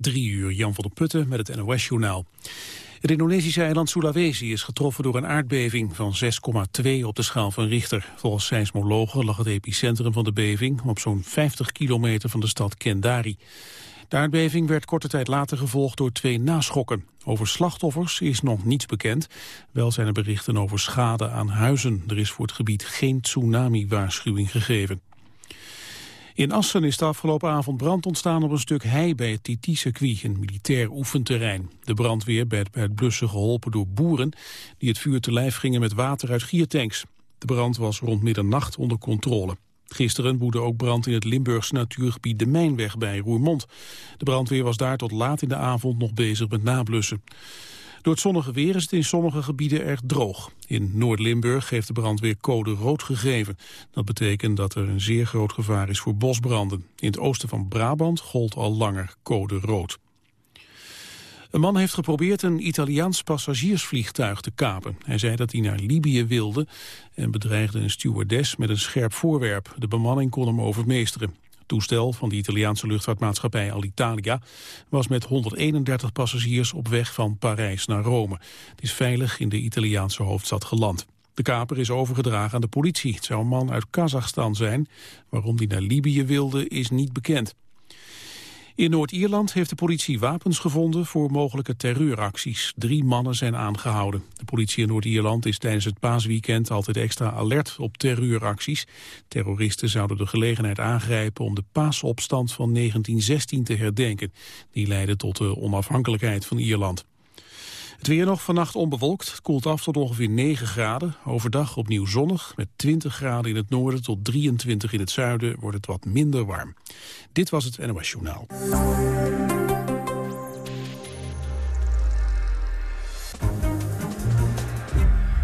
Drie uur, Jan van der Putten met het NOS-journaal. Het Indonesische eiland Sulawesi is getroffen door een aardbeving van 6,2 op de schaal van Richter. Volgens seismologen lag het epicentrum van de beving op zo'n 50 kilometer van de stad Kendari. De aardbeving werd korte tijd later gevolgd door twee naschokken. Over slachtoffers is nog niets bekend. Wel zijn er berichten over schade aan huizen. Er is voor het gebied geen tsunami-waarschuwing gegeven. In Assen is de afgelopen avond brand ontstaan op een stuk hei bij het TT-circuit, een militair oefenterrein. De brandweer werd bij het blussen geholpen door boeren die het vuur te lijf gingen met water uit giertanks. De brand was rond middernacht onder controle. Gisteren woedde ook brand in het Limburgse natuurgebied de Mijnweg bij Roermond. De brandweer was daar tot laat in de avond nog bezig met nablussen. Door het zonnige weer is het in sommige gebieden erg droog. In Noord-Limburg heeft de brandweer code rood gegeven. Dat betekent dat er een zeer groot gevaar is voor bosbranden. In het oosten van Brabant gold al langer code rood. Een man heeft geprobeerd een Italiaans passagiersvliegtuig te kapen. Hij zei dat hij naar Libië wilde en bedreigde een stewardess met een scherp voorwerp. De bemanning kon hem overmeesteren toestel van de Italiaanse luchtvaartmaatschappij Alitalia was met 131 passagiers op weg van Parijs naar Rome. Het is veilig in de Italiaanse hoofdstad geland. De kaper is overgedragen aan de politie. Het zou een man uit Kazachstan zijn. Waarom hij naar Libië wilde is niet bekend. In Noord-Ierland heeft de politie wapens gevonden voor mogelijke terreuracties. Drie mannen zijn aangehouden. De politie in Noord-Ierland is tijdens het paasweekend altijd extra alert op terreuracties. Terroristen zouden de gelegenheid aangrijpen om de paasopstand van 1916 te herdenken. Die leidde tot de onafhankelijkheid van Ierland. Het weer nog vannacht onbewolkt. Koelt af tot ongeveer 9 graden. Overdag opnieuw zonnig. Met 20 graden in het noorden tot 23 in het zuiden wordt het wat minder warm. Dit was het NOS Journaal.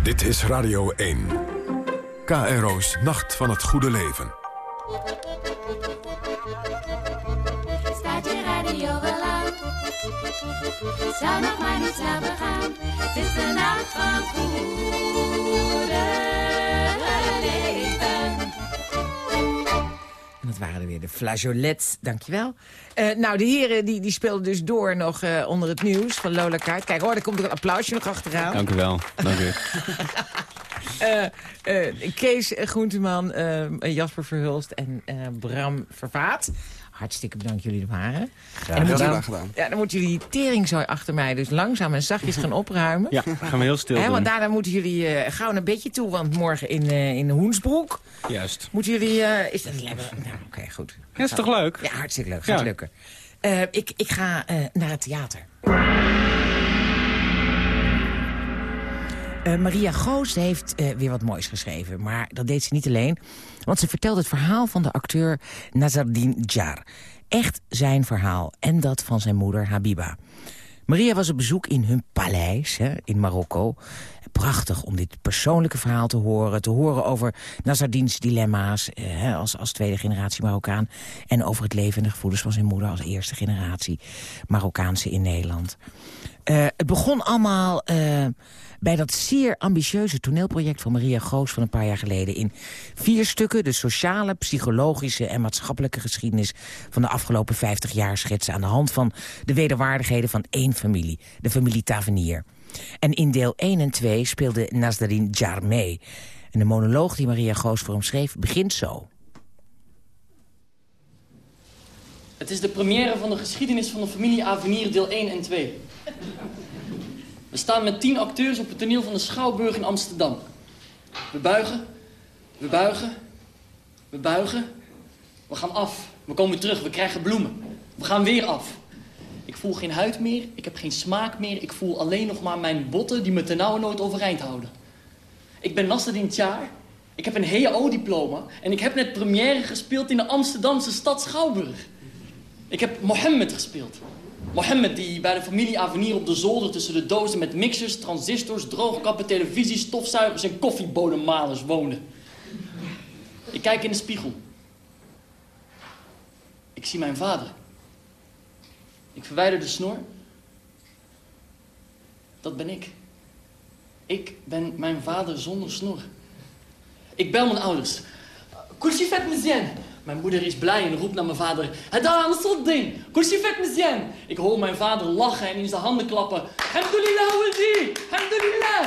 Dit is Radio 1. KRO's Nacht van het Goede Leven. Zou nog maar niet slapen gaan. Het is de nacht van het goede leven. En dat waren er weer de flageolets, dankjewel. Eh nou, de heren die, die speelden dus door nog eh, onder het nieuws van Lola Kaart. Kijk hoor, daar komt er een applausje nog achteraan. Dank u wel. Dank u. Eh, eh, Kees Groenteman, eh, Jasper Verhulst en eh, Bram Vervaat. Hartstikke bedankt jullie er waren. en dan, heel moeten graag jullie- gedaan. ja, dan moeten jullie die teringzooi achter mij dus langzaam en zachtjes gaan opruimen. Ja, gaan we heel stil doen. want daarna moeten jullie eh, gauw een beetje toe, want morgen in, eh, in Hoensbroek Juist. moeten jullie... eh, is dat lekker? Nou, oké, goed. Ja, is toch leuk? Ja, hartstikke leuk. Gaat Ja. lukken. Eh, ik, ik ga eh, naar het theater. Eh, Maria Goos heeft eh, weer wat moois geschreven. Maar dat deed ze niet alleen. Want ze vertelt het verhaal van de acteur Nazardine Jar. Echt zijn verhaal. En dat van zijn moeder Habiba. Maria was op bezoek in hun paleis hè, in Marokko. Prachtig om dit persoonlijke verhaal te horen. Te horen over Nazardines dilemma's eh, als, als tweede generatie Marokkaan. En over het leven en de gevoelens van zijn moeder als eerste generatie Marokkaanse in Nederland. Het begon allemaal bij dat zeer ambitieuze toneelproject van Maria Goos van een paar jaar geleden. In vier stukken de sociale, psychologische en maatschappelijke geschiedenis van de afgelopen 50 jaar schetsen aan de hand van de wederwaardigheden van één familie, de familie Tavernier. En in deel 1 en 2 speelde Nazdarin Jar mee. En de monoloog die Maria Goos voor hem schreef begint zo. Het is de première van de geschiedenis van de familie Avenir deel 1 en 2. We staan met tien acteurs op het toneel van de Schouwburg in Amsterdam. We buigen, we buigen, we buigen. We gaan af, we komen terug, we krijgen bloemen. We gaan weer af. Ik voel geen huid meer, ik heb geen smaak meer. Ik voel alleen nog maar mijn botten die me ternauwernood overeind houden. Ik ben Nasreddin Tjaar. Ik heb een HAO-diploma. En ik heb net première gespeeld in de Amsterdamse stad Schouwburg. Ik heb Mohammed gespeeld. Mohammed die bij de familie Avenir op de zolder tussen de dozen met mixers, transistors, droogkappen, televisies, stofzuigers en koffiebodemmalers woonde. Ik kijk in de spiegel. Ik zie mijn vader. Ik verwijder de snor. Dat ben ik. Ik ben mijn vader zonder snor. Ik bel mijn ouders. Kulchifet Mizien, mijn moeder is blij en roept naar mijn vader. Hada al-Soddin, kursifet mezien. Ik hoor mijn vader lachen en in zijn handen klappen. Alhamdulillah, waldi, alhamdulillah.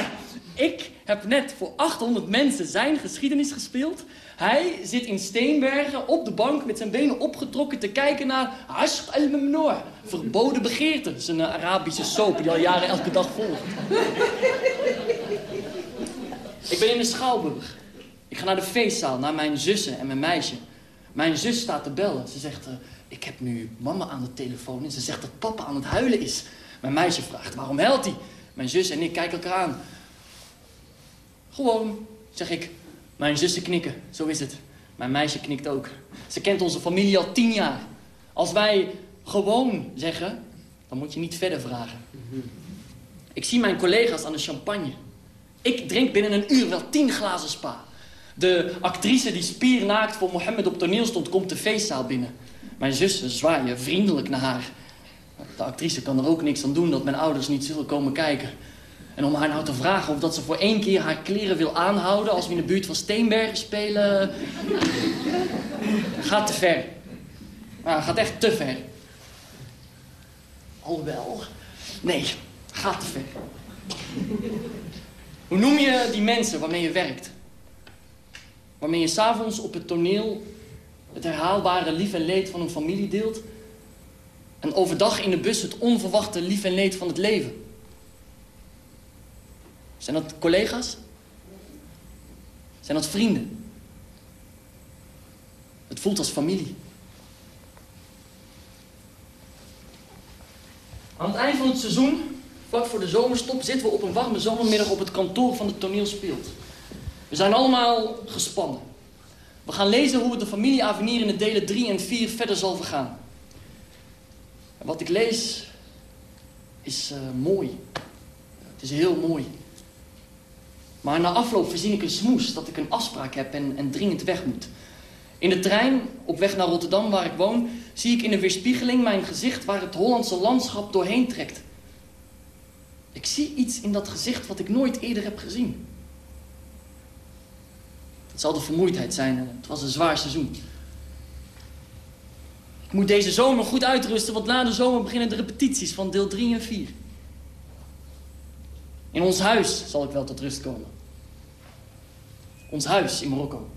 Ik heb net voor 800 mensen zijn geschiedenis gespeeld. Hij zit in Steenbergen op de bank met zijn benen opgetrokken te kijken naar Ashq al-Mamnoor. Verboden begeerte. Zijn Arabische soap die al jaren elke dag volgt. Ik ben in de Schouwburg. Ik ga naar de feestzaal, naar mijn zussen en mijn meisje. Mijn zus staat te bellen. Ze zegt, uh, ik heb nu mama aan de telefoon en ze zegt dat papa aan het huilen is. Mijn meisje vraagt, waarom huilt hij? Mijn zus en ik kijken elkaar aan. Gewoon, zeg ik. Mijn zussen knikken, zo is het. Mijn meisje knikt ook. Ze kent onze familie al tien jaar. Als wij gewoon zeggen, dan moet je niet verder vragen. Ik zie mijn collega's aan de champagne. Ik drink binnen een uur wel tien glazen spa. De actrice die spiernaakt voor Mohammed op toneel stond, komt de feestzaal binnen. Mijn zussen zwaaien vriendelijk naar haar. De actrice kan er ook niks aan doen dat mijn ouders niet zullen komen kijken. En om haar nou te vragen of dat ze voor één keer haar kleren wil aanhouden... als we in de buurt van Steenbergen spelen... gaat te ver. Nou, gaat echt te ver. Alhoewel... Nee, gaat te ver. Hoe noem je die mensen waarmee je werkt? Waarmee je s'avonds op het toneel het herhaalbare lief en leed van een familie deelt... en overdag in de bus het onverwachte lief en leed van het leven... Zijn dat collega's? Zijn dat vrienden? Het voelt als familie. Aan het eind van het seizoen, vlak voor de zomerstop, zitten we op een warme zomermiddag op het kantoor van het toneel speelt. We zijn allemaal gespannen. We gaan lezen hoe het de familie Avenir in de delen 3 en 4 verder zal vergaan. En wat ik lees is uh, mooi. Het is heel mooi. Maar na afloop verzin ik een smoes dat ik een afspraak heb en, en dringend weg moet. In de trein, op weg naar Rotterdam waar ik woon, zie ik in de weerspiegeling mijn gezicht waar het Hollandse landschap doorheen trekt. Ik zie iets in dat gezicht wat ik nooit eerder heb gezien. Het zal de vermoeidheid zijn, het was een zwaar seizoen. Ik moet deze zomer goed uitrusten, want na de zomer beginnen de repetities van deel 3 en 4. In ons huis zal ik wel tot rust komen. Ons huis in Marokko.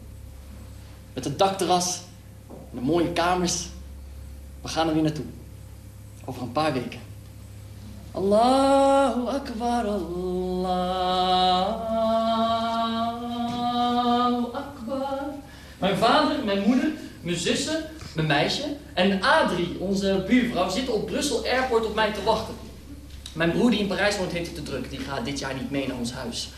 Met een dakterras en de mooie kamers. We gaan er weer naartoe. Over een paar weken. Allahu Akbar, Mijn vader, mijn moeder, mijn zussen, mijn meisje en Adrie, onze buurvrouw, zitten op Brussel Airport op mij te wachten. Mijn broer die in Parijs woont heeft het te druk. Die gaat dit jaar niet mee naar ons huis.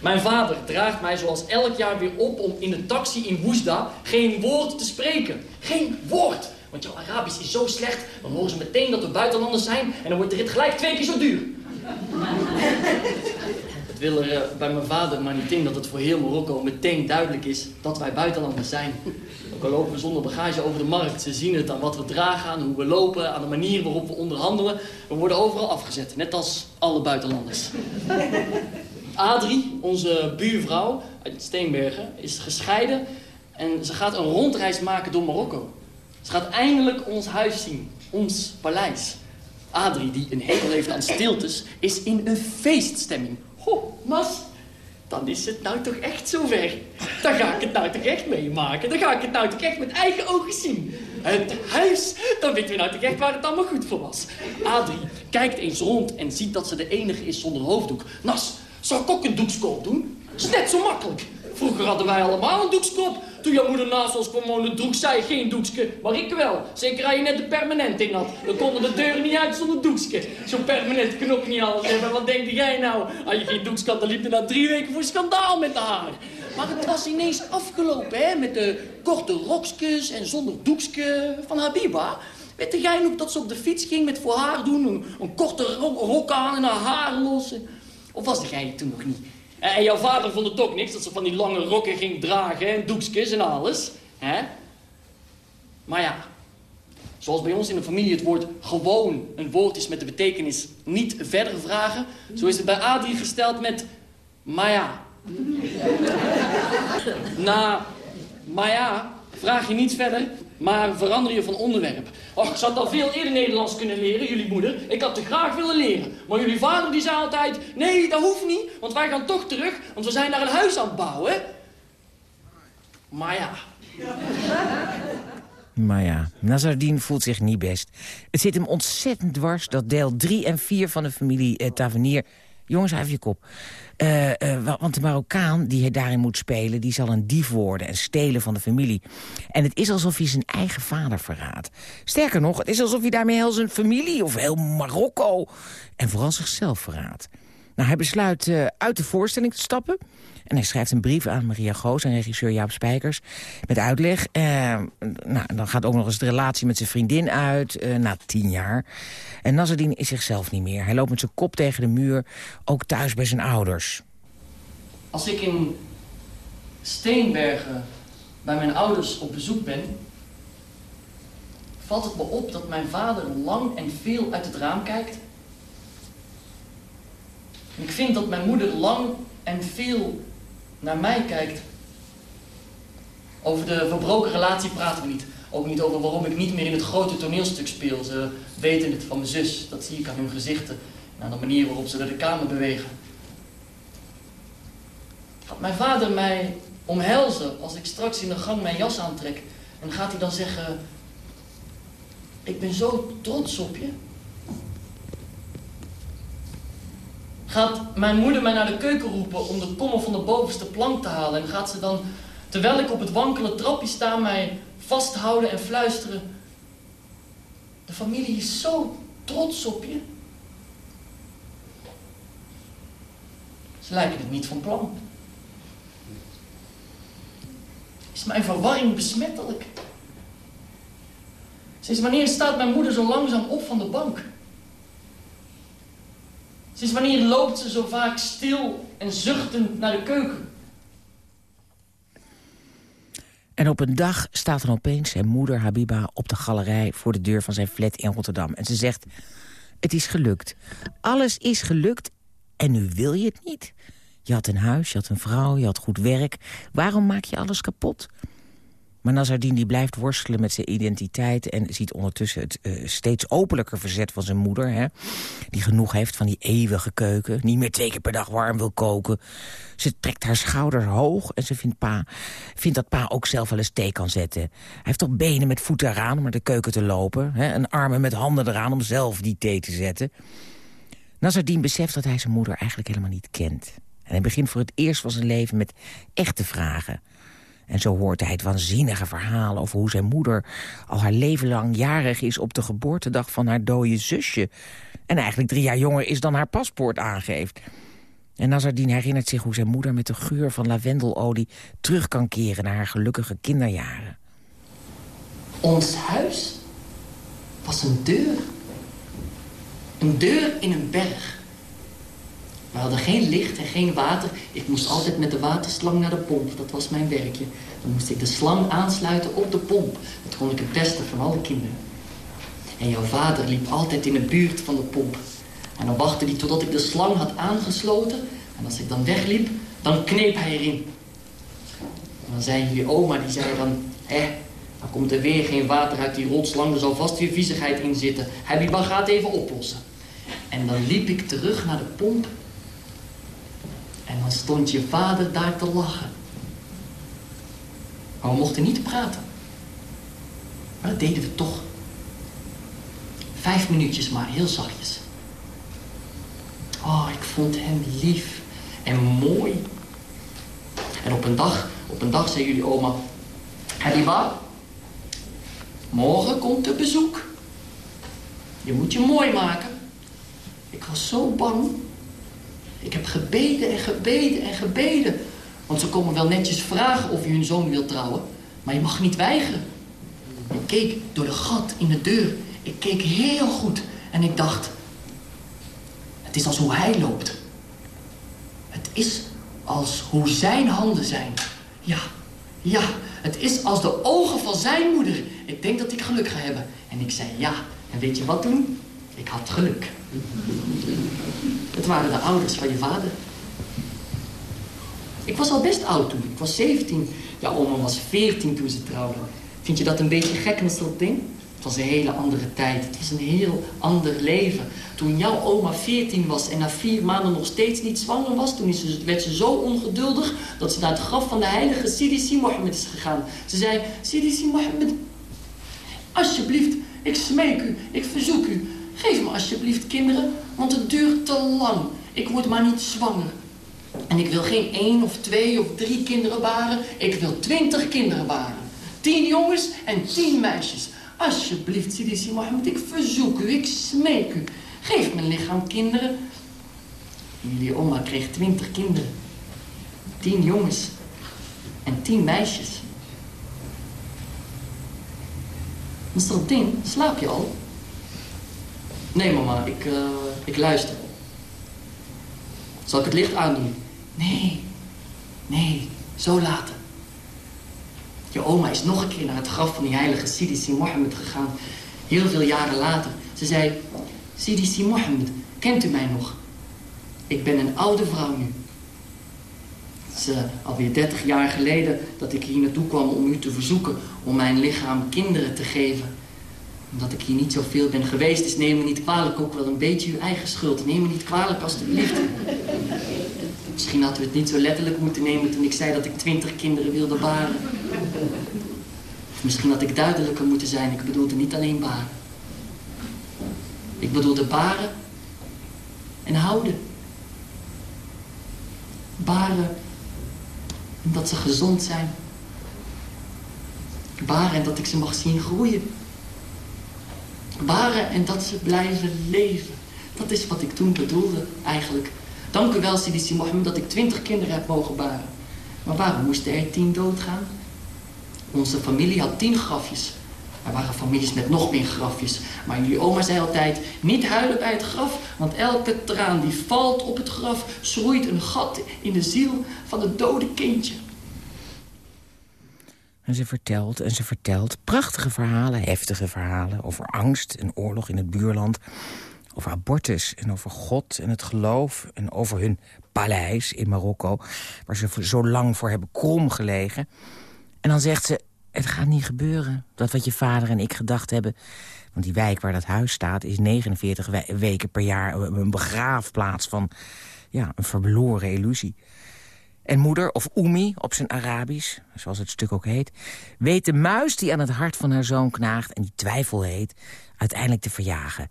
Mijn vader draagt mij zoals elk jaar weer op om in de taxi in Woesda geen woord te spreken. Geen woord. Want jouw Arabisch is zo slecht, dan horen ze meteen dat we buitenlanders zijn en dan wordt de rit gelijk twee keer zo duur. Wil er uh, bij mijn vader maar niet in dat het voor heel Marokko meteen duidelijk is dat wij buitenlanders zijn. Ook al lopen we zonder bagage over de markt. Ze zien het aan wat we dragen, aan hoe we lopen, aan de manier waarop we onderhandelen. We worden overal afgezet, net als alle buitenlanders. Adrie, onze buurvrouw uit Steenbergen, is gescheiden en ze gaat een rondreis maken door Marokko. Ze gaat eindelijk ons huis zien, ons paleis. Adrie, die een hekel heeft aan stiltes, is in een feeststemming. Ho, mas, dan is het nou toch echt zover. Dan ga ik het nou toch echt meemaken. Dan ga ik het nou toch echt met eigen ogen zien. Het huis, dan weten we nou toch echt waar het allemaal goed voor was. Adrie kijkt eens rond en ziet dat ze de enige is zonder hoofddoek. Nas, zou ik ook een doekskop doen? is net zo makkelijk. Vroeger hadden wij allemaal een doekskop. Toen jouw moeder naast ons kwam wonen, droeg zij geen doekske. Maar ik wel. Zeker als je net de permanent in had. Dan konden de deuren niet uit zonder doekske. Zo'n permanent kan ook niet alles hebben. Wat denk jij nou? Als je geen doekske had, dan liep er na drie weken voor schandaal met haar. Maar het was ineens afgelopen, hè? Met de korte rokskes en zonder doekske van Habiba. Weet jij nog dat ze op de fiets ging met voor haar doen een, korte rok aan en haar haar los? Of was jij toen nog niet? En jouw vader vond het ook niks dat ze van die lange rokken ging dragen en doekjes en alles. Hè? Maar ja, zoals bij ons in de familie het woord gewoon een woord is met de betekenis niet verder vragen, zo is het bij Adrie gesteld met maar ja. Na maar ja vraag je niet verder, Maar verander je van onderwerp. Och, ik had al veel eerder Nederlands kunnen leren, jullie moeder. Ik had te graag willen leren. Maar jullie vader die zei altijd... Nee, dat hoeft niet, want wij gaan toch terug. Want we zijn daar een huis aan het bouwen. Maar ja... Maar ja, Nazardine voelt zich niet best. Het zit hem ontzettend dwars dat deel 3 en 4 van de familie eh, Tavernier... Jongens, even je kop. Uh, uh, want de Marokkaan die hij daarin moet spelen... die zal een dief worden en stelen van de familie. En het is alsof hij zijn eigen vader verraadt. Sterker nog, het is alsof hij daarmee heel zijn familie... of heel Marokko en vooral zichzelf verraadt. Nou, hij besluit uh, uit de voorstelling te stappen... En hij schrijft een brief aan Maria Goos en regisseur Jaap Spijkers... met uitleg. Eh, nou, dan gaat ook nog eens de relatie met zijn vriendin uit, eh, na tien jaar. En Nazardine is zichzelf niet meer. Hij loopt met zijn kop tegen de muur, ook thuis bij zijn ouders. Als ik in Steenbergen bij mijn ouders op bezoek ben... valt het me op dat mijn vader lang en veel uit het raam kijkt. Ik vind dat mijn moeder lang en veel naar mij kijkt. Over de verbroken relatie praten we niet. Ook niet over waarom ik niet meer in het grote toneelstuk speel. Ze weten het van mijn zus. Dat zie ik aan hun gezichten. En aan de manier waarop ze de kamer bewegen. Gaat mijn vader mij omhelzen als ik straks in de gang mijn jas aantrek? En gaat hij dan zeggen... Ik ben zo trots op je. Gaat mijn moeder mij naar de keuken roepen om de kommer van de bovenste plank te halen. En gaat ze dan, terwijl ik op het wankele trapje sta, mij vasthouden en fluisteren. De familie is zo trots op je. Ze lijken het niet van plan. Is mijn verwarring besmettelijk? Sinds wanneer staat mijn moeder zo langzaam op van de bank? Sinds wanneer loopt ze zo vaak stil en zuchtend naar de keuken? En op een dag staat er opeens zijn moeder Habiba op de galerij... voor de deur van zijn flat in Rotterdam. En ze zegt, het is gelukt. Alles is gelukt en nu wil je het niet. Je had een huis, je had een vrouw, je had goed werk. Waarom maak je alles kapot? Maar Nazardine die blijft worstelen met zijn identiteit... en ziet ondertussen het uh, steeds openlijker verzet van zijn moeder... Hè, die genoeg heeft van die eeuwige keuken. Niet meer twee keer per dag warm wil koken. Ze trekt haar schouders hoog en ze vindt, pa, vindt dat pa ook zelf wel eens thee kan zetten. Hij heeft toch benen met voeten eraan om naar de keuken te lopen... Hè, en armen met handen eraan om zelf die thee te zetten. Nazardine beseft dat hij zijn moeder eigenlijk helemaal niet kent. En hij begint voor het eerst van zijn leven met echte vragen... En zo hoort hij het waanzinnige verhaal over hoe zijn moeder... al haar leven lang jarig is op de geboortedag van haar dode zusje. En eigenlijk drie jaar jonger is dan haar paspoort aangeeft. En Nazardine herinnert zich hoe zijn moeder met de geur van lavendelolie... terug kan keren naar haar gelukkige kinderjaren. Ons huis was een deur. Een deur in een berg. We hadden geen licht en geen water. Ik moest altijd met de waterslang naar de pomp. Dat was mijn werkje. Dan moest ik de slang aansluiten op de pomp. Dat kon ik het beste van alle kinderen. En jouw vader liep altijd in de buurt van de pomp. En dan wachtte hij totdat ik de slang had aangesloten. En als ik dan wegliep, dan kneep hij erin. En dan zei jullie oma, die zei dan... Hé, dan komt er weer geen water uit die rotslang. Er zal vast weer viezigheid in zitten. Habiba gaat even oplossen. En dan liep ik terug naar de pomp en dan stond je vader daar te lachen. Maar we mochten niet praten. Maar dat deden we toch. Vijf minuutjes maar, heel zachtjes. Oh, ik vond hem lief en mooi. En op een dag, op een dag zei jullie oma... Habiba, morgen komt er bezoek. Je moet je mooi maken. Ik was zo bang. Ik heb gebeden en gebeden en gebeden. Want ze komen wel netjes vragen of je hun zoon wil trouwen. Maar je mag niet weigeren. Ik keek door de gat in de deur. Ik keek heel goed. En ik dacht... Het is als hoe hij loopt. Het is als hoe zijn handen zijn. Ja, ja. Het is als de ogen van zijn moeder. Ik denk dat ik geluk ga hebben. En ik zei ja. En weet je wat toen? Ik had geluk. Het waren de ouders van je vader. Ik was al best oud toen. Ik was 17. Ja, oma was 14 toen ze trouwden. Vind je dat een beetje gek, ding? Het was een hele andere tijd. Het was een heel ander leven. Toen jouw oma 14 was en na vier maanden nog steeds niet zwanger was... toen werd ze zo ongeduldig dat ze naar het graf van de heilige Sidi Mohammed is gegaan. Ze zei, Sidi Mohammed, alsjeblieft, ik smeek u, ik verzoek u... geef me alsjeblieft kinderen, want het duurt te lang. Ik word maar niet zwanger. En ik wil geen één of twee of drie kinderen baren. Ik wil twintig kinderen baren. Tien jongens en tien meisjes. Alsjeblieft, Sidi Mohammed, ik verzoek u, ik smeek u. Geef mijn lichaam kinderen. jullie oma kreeg twintig kinderen. Tien jongens en tien meisjes. Mr. Slaap je al? Nee, mama, ik, uh, ik luister. Zal ik het licht aandoen? Nee, nee, zo later. Je oma is nog een keer naar het graf van die heilige Sidi Si Mohammed gegaan. Heel veel jaren later. Ze zei, Sidi Si Mohammed, kent u mij nog? Ik ben een oude vrouw nu. Het is alweer 30 jaar geleden dat ik hier naartoe kwam om u te verzoeken om mijn lichaam kinderen te geven. Omdat ik hier niet zoveel ben geweest, is neem me niet kwalijk ook wel een beetje uw eigen schuld. Neem me niet kwalijk alstublieft. Misschien hadden we het niet zo letterlijk moeten nemen toen ik zei dat ik twintig kinderen wilde baren. Misschien had ik duidelijker moeten zijn. Ik bedoelde niet alleen baren. Ik bedoelde baren en houden. Baren en dat ze gezond zijn. Baren en dat ik ze mag zien groeien. Baren en dat ze blijven leven. Dat is wat ik toen bedoelde eigenlijk. Dank u wel, Sidisi Mohammed, dat ik twintig kinderen heb mogen baren. Maar waarom moesten er tien doodgaan? Onze familie had tien grafjes. Er waren families met nog meer grafjes. Maar jullie oma zei altijd, niet huilen bij het graf, want elke traan die valt op het graf... schroeit een gat in de ziel van het dode kindje. En ze vertelt en ze vertelt prachtige verhalen, heftige verhalen... over angst en oorlog in het buurland over abortus en over God en het geloof... en over hun paleis in Marokko, waar ze zo lang voor hebben krom gelegen. En dan zegt ze, het gaat niet gebeuren, dat wat je vader en ik gedacht hebben... want die wijk waar dat huis staat is 49 weken per jaar... een begraafplaats van ja, een verloren illusie. En moeder, of Oemi op zijn Arabisch, zoals het stuk ook heet... weet de muis die aan het hart van haar zoon knaagt en die twijfel heet... uiteindelijk te verjagen.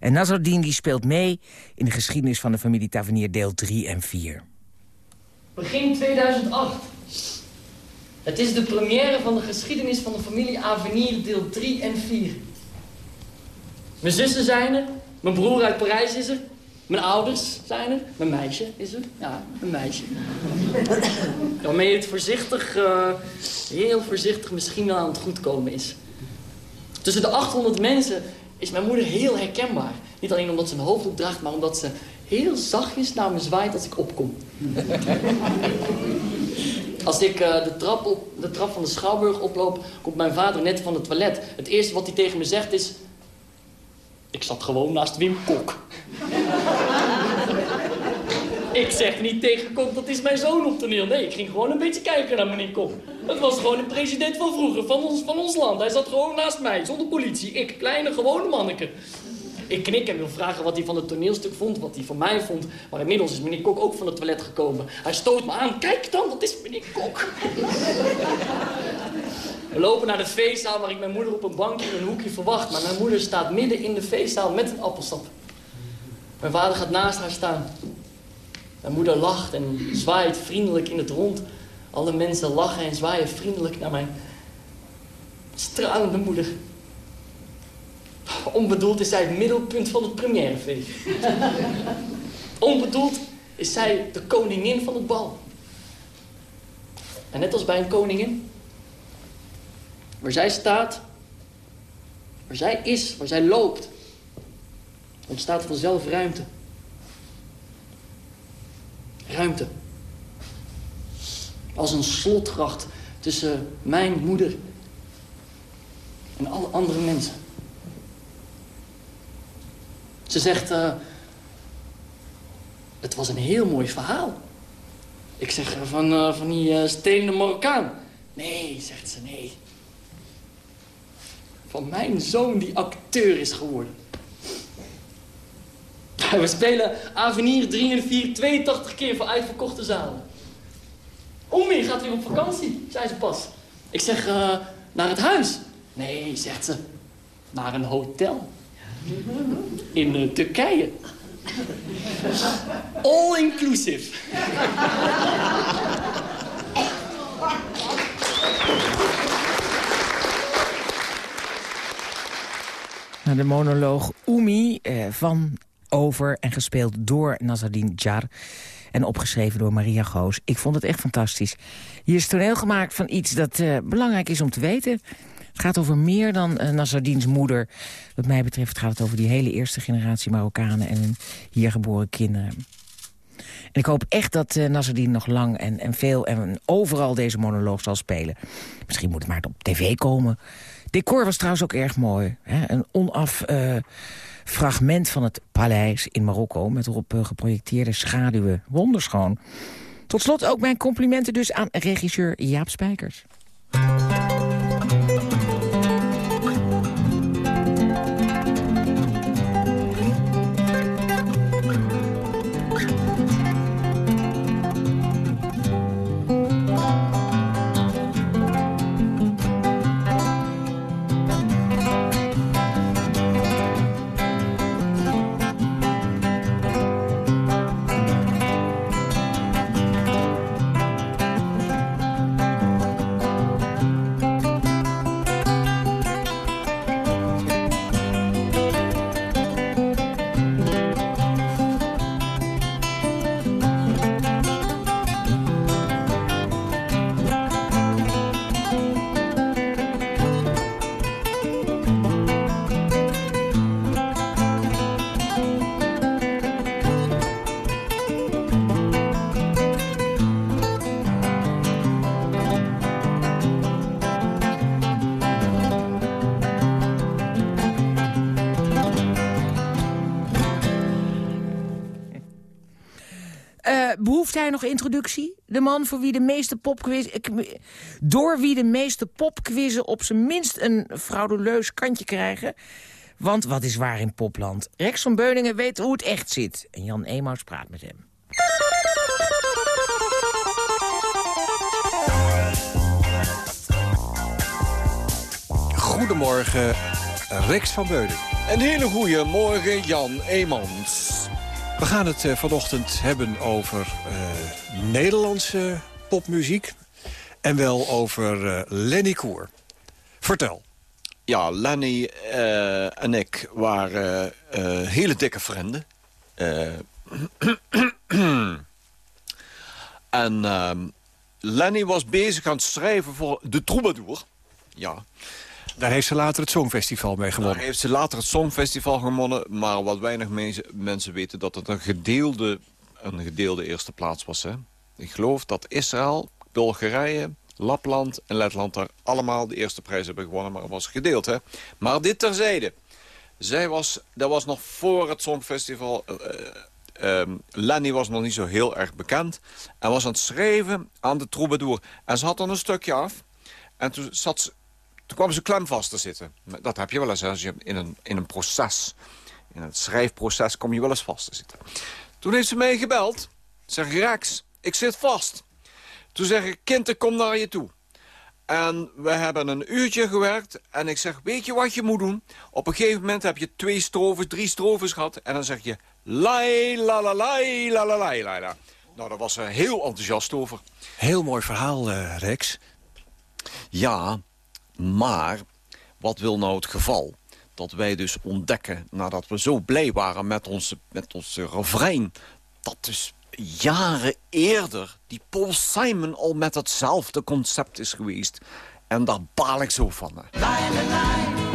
En Nazardine die speelt mee in de geschiedenis van de familie Tavernier deel 3 en 4. Begin 2008. Het is de première van de geschiedenis van de familie Avenir deel 3 en 4. Mijn zussen zijn er, mijn broer uit Parijs is er, mijn ouders zijn er, mijn meisje is er. Ja, mijn meisje. Waarmee het voorzichtig, uh, heel voorzichtig misschien wel aan het goed komen is. Tussen de 800 mensen is mijn moeder heel herkenbaar. Niet alleen omdat ze een hoofddoek draagt, maar omdat ze heel zachtjes naar me zwaait als ik opkom. Als ik uh, de, trap op, de trap van de Schouwburg oploop, komt mijn vader net van het toilet. Het eerste wat hij tegen me zegt is... Ik zat gewoon naast Wim Kok. ik zeg niet tegen Kok, dat is mijn zoon op toneel. Nee, ik ging gewoon een beetje kijken naar meneer Kok. Het was gewoon een president van vroeger, van ons, van ons land. Hij zat gewoon naast mij, zonder politie. Ik, kleine, gewone manneke. Ik knik en wil vragen wat hij van het toneelstuk vond, wat hij van mij vond. Maar inmiddels is meneer Kok ook van het toilet gekomen. Hij stoot me aan. Kijk dan, dat is meneer Kok. We lopen naar de feestzaal waar ik mijn moeder op een bankje in een hoekje verwacht. Maar mijn moeder staat midden in de feestzaal met een appelsap. Mijn vader gaat naast haar staan. Mijn moeder lacht en zwaait vriendelijk in het rond. Alle mensen lachen en zwaaien vriendelijk naar mijn stralende moeder. Onbedoeld is zij het middelpunt van het premièrefeest. Onbedoeld is zij de koningin van het bal. En net als bij een koningin, waar zij staat, waar zij is, waar zij loopt, ontstaat vanzelf ruimte. Ruimte. Als een slotgracht tussen mijn moeder en alle andere mensen. Ze zegt, uh, het was een heel mooi verhaal. Ik zeg, van, uh, van die uh, stenende Marokkaan. Nee, zegt ze, nee. Van mijn zoon die acteur is geworden. We spelen Avenir 3 en 4 82 keer voor uitverkochte zalen. Omi gaat weer op vakantie, zei ze pas. Ik zeg, uh, naar het huis. Nee, zegt ze, naar een hotel. In uh, Turkije. All inclusive. De monoloog Oemi eh, van, over en gespeeld door Nazardine Jar... en opgeschreven door Maria Goos. Ik vond het echt fantastisch. Hier is toneel gemaakt van iets dat uh, belangrijk is om te weten. Het gaat over meer dan uh, Nazardine's moeder. Wat mij betreft gaat het over die hele eerste generatie Marokkanen... en hun hier geboren kinderen. En ik hoop echt dat uh, Nazardine nog lang en, en veel en overal deze monoloog zal spelen. Misschien moet het maar op tv komen decor was trouwens ook erg mooi. Hè? Een onaf uh, fragment van het paleis in Marokko... met erop uh, geprojecteerde schaduwen. Wonderschoon. Tot slot ook mijn complimenten dus aan regisseur Jaap Spijkers. Behoeft hij nog introductie? De man voor wie de meeste popquiz, door wie de meeste popquizzen op zijn minst een frauduleus kantje krijgen. Want wat is waar in popland? Rex van Beuningen weet hoe het echt zit. En Jan Emaus praat met hem. Goedemorgen, Rex van Beuningen. Een hele goede morgen, Jan Eemans. We gaan het uh, vanochtend hebben over uh, Nederlandse popmuziek. En wel over uh, Lenny Koer. Vertel. Ja, Lenny en ik waren hele dikke vrienden. en ehm, Lenny was bezig aan het schrijven voor De Troubadour. Ja. Daar heeft ze later het Songfestival mee gewonnen. Daar heeft ze later het Songfestival gewonnen. Maar wat weinig mensen weten dat het een gedeelde, een gedeelde eerste plaats was. Hè? Ik geloof dat Israël, Bulgarije, Lapland en Letland... daar allemaal de eerste prijs hebben gewonnen. Maar het was gedeeld. Hè? Maar dit terzijde. Zij was, dat was nog voor het Songfestival... Uh, Lenny was nog niet zo heel erg bekend. En was aan het schrijven aan de troubadour. En ze had dan een stukje af. En toen zat ze toen kwam ze klem vast te zitten. Dat heb je wel eens als je in een, in een proces, in het schrijfproces, kom je wel eens vast te zitten. Toen heeft ze mij gebeld. Zeg, Rex, ik zit vast. Toen zeg ik, kind, ik kom naar je toe. En we hebben een uurtje gewerkt. En ik zeg, weet je wat je moet doen? Op een gegeven moment heb je twee strofes, drie strofes gehad. En dan zeg je, lai, la, la, lai, la, la, lai, la, la. Nou, daar was ze heel enthousiast over. Heel mooi verhaal, uh, Rex. Ja, maar wat wil nou het geval? Dat wij dus ontdekken, nadat we zo blij waren met onze, met onze refrein... dat dus jaren eerder die Paul Simon al met hetzelfde concept is geweest. En daar baal ik zo van. Ja,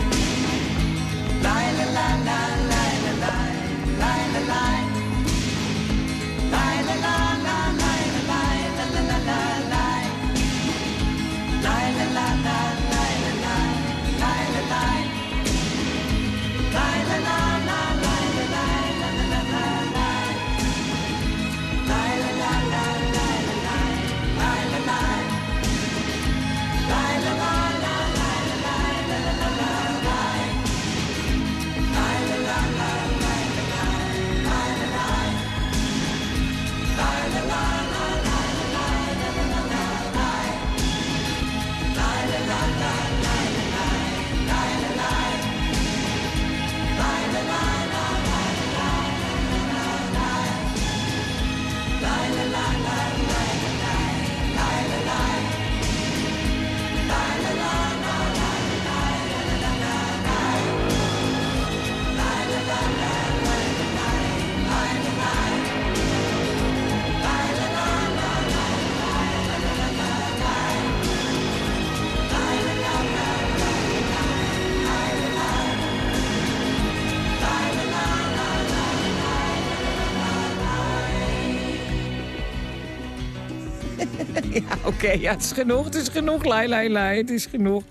oké, ja, het is genoeg, het is genoeg, lai, lai, lai, het is genoeg.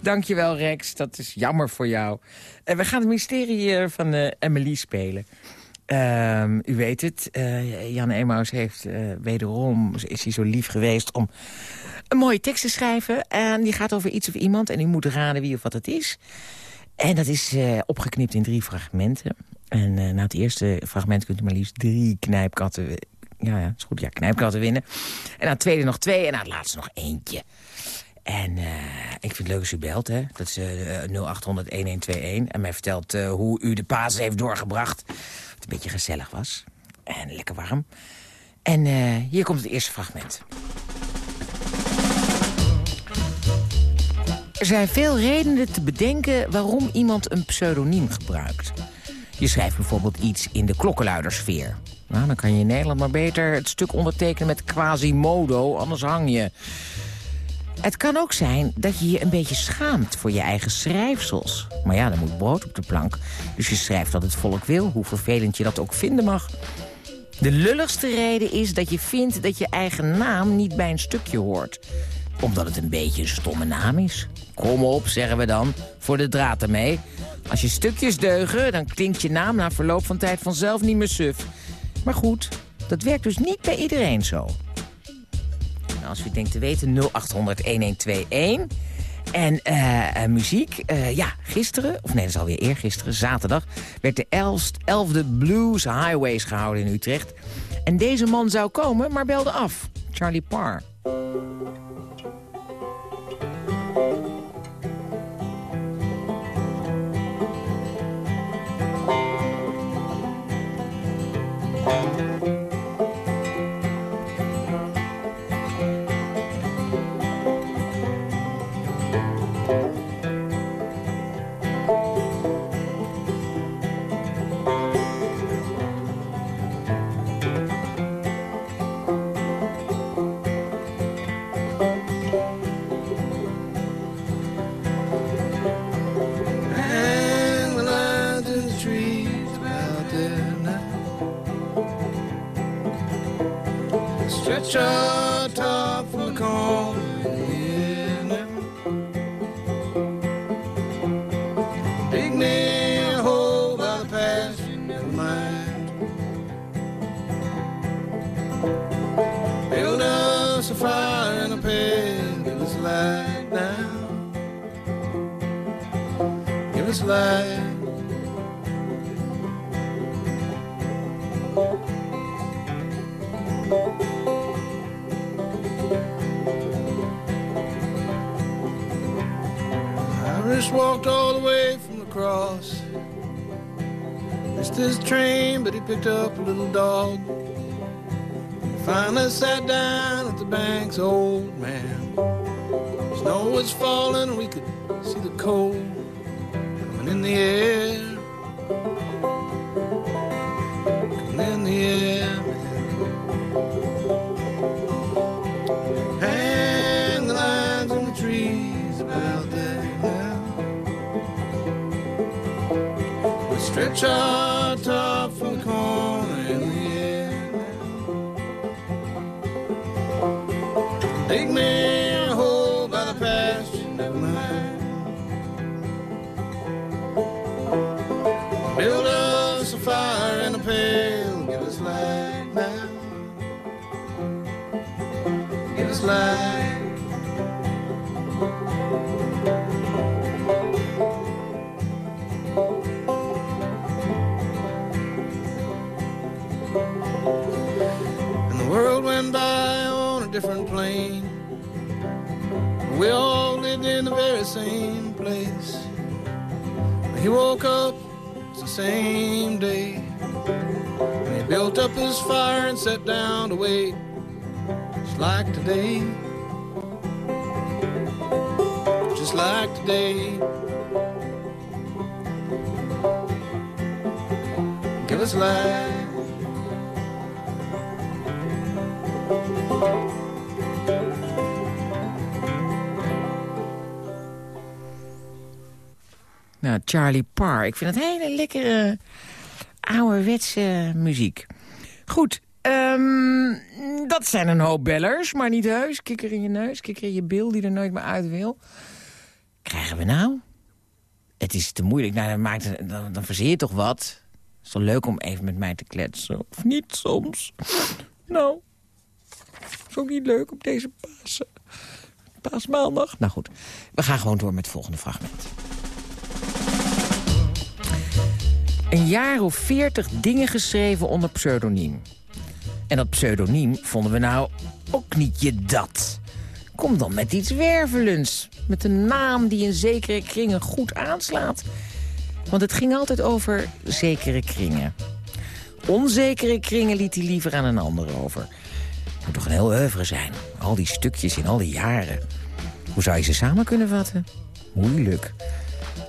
Dankjewel, Rex, dat is jammer voor jou. En we gaan het mysterie eh, van uh, Emily spelen. Ehm, u weet het, uh, Jan Emaus heeft wederom, is hij zo lief geweest om een mooie tekst te schrijven. En die gaat over iets of iemand en u moet raden wie of wat het is. En dat is opgeknipt in drie fragmenten. En na het eerste fragment kunt u maar liefst drie knijpkatten ja, ja, is goed. Ja, knijpkatten winnen. En aan het tweede nog twee en aan het laatste nog eentje. En uh, ik vind het leuk als u belt, hè. Dat is uh, 0800-1121. En mij vertelt hoe u de paas heeft doorgebracht. Het een beetje gezellig was. En lekker warm. En hier komt het eerste fragment. Er zijn veel redenen te bedenken waarom iemand een pseudoniem gebruikt. Je schrijft bijvoorbeeld iets in de klokkenluidersfeer. Nou, dan kan je in Nederland maar beter het stuk ondertekenen met Quasimodo, anders hang je. Het kan ook zijn dat je je een beetje schaamt voor je eigen schrijfsels. Maar ja, dan moet brood op de plank. Dus je schrijft wat het volk wil, hoe vervelend je dat ook vinden mag. De lulligste reden is dat je vindt dat je eigen naam niet bij een stukje hoort. Omdat het een beetje een stomme naam is. Kom op, zeggen we dan, voor de draad ermee. Als je stukjes deugen, dan klinkt je naam na verloop van tijd vanzelf niet meer suf. Maar goed, dat werkt dus niet bij iedereen zo. Nou, als u denkt te weten, 0800-1121. En uh, muziek, uh, ja, gisteren, of nee, dat is alweer eergisteren, zaterdag... werd de 11e Blues Highways gehouden in Utrecht. En deze man zou komen, maar belde af. Charlie Parr. 着 picked up a little dog. Finally sat down at the bank's old man. Snow was falling, we could see the cold different plane. We all lived in the very same place. He woke up, it's the same day. And he built up his fire and sat down to wait, just like today. Just like today. Give us light. Nou, Charlie Parr. Ik vind het hele lekkere ouderwetse muziek. Goed, Ehm, dat zijn een hoop bellers, maar niet heus. Kikker in je neus, kikker in je bil die er nooit meer uit wil. Krijgen we nou? Het is te moeilijk. Nou, dan, dan, dan verzeer je toch wat? Het is toch leuk om even met mij te kletsen? Of niet soms? Nou, is ook niet leuk op deze Pasen. Paasmaandag. Nou goed, we gaan gewoon door met het volgende fragment. Een jaar of veertig dingen geschreven onder pseudoniem. En dat pseudoniem vonden we nou ook niet je dat. Kom dan met iets wervelends. Met een naam die in zekere kringen goed aanslaat. Want het ging altijd over zekere kringen. Onzekere kringen liet hij liever aan een ander over. Het moet toch een heel oeuvre zijn. Al die stukjes in al die jaren. Hoe zou je ze samen kunnen vatten? Moeilijk.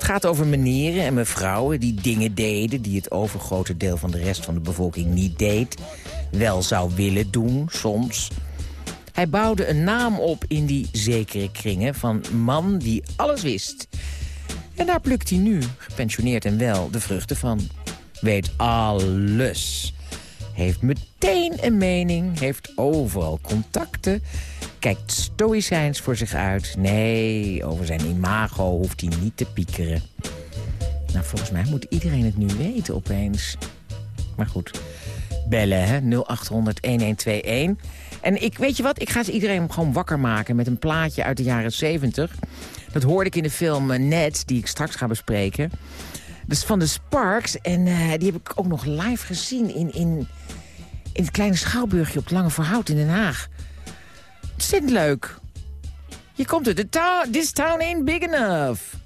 Het gaat over meneren en mevrouwen die dingen deden... die het overgrote deel van de rest van de bevolking niet deed. Wel zou willen doen, soms. Hij bouwde een naam op in die zekere kringen... van man die alles wist. En daar plukt hij nu, gepensioneerd en wel, de vruchten van. Weet alles. Heeft meteen een mening, heeft overal contacten... kijkt stoïcijns voor zich uit. Nee, over zijn imago hoeft hij niet te piekeren. Nou, volgens mij moet iedereen het nu weten opeens. Maar goed, bellen, hè? 0800-1121. En ik, weet je wat, ik ga ze iedereen gewoon wakker maken... met een plaatje uit de jaren 70. Dat hoorde ik in de film eh, Net, die ik straks ga bespreken. Dat is van de Sparks. En eh, die heb ik ook nog live gezien in, in, in het kleine schouwburgje op het Lange Verhout in Den Haag. Ontzettend leuk. Je komt er. Town, this town ain't big enough.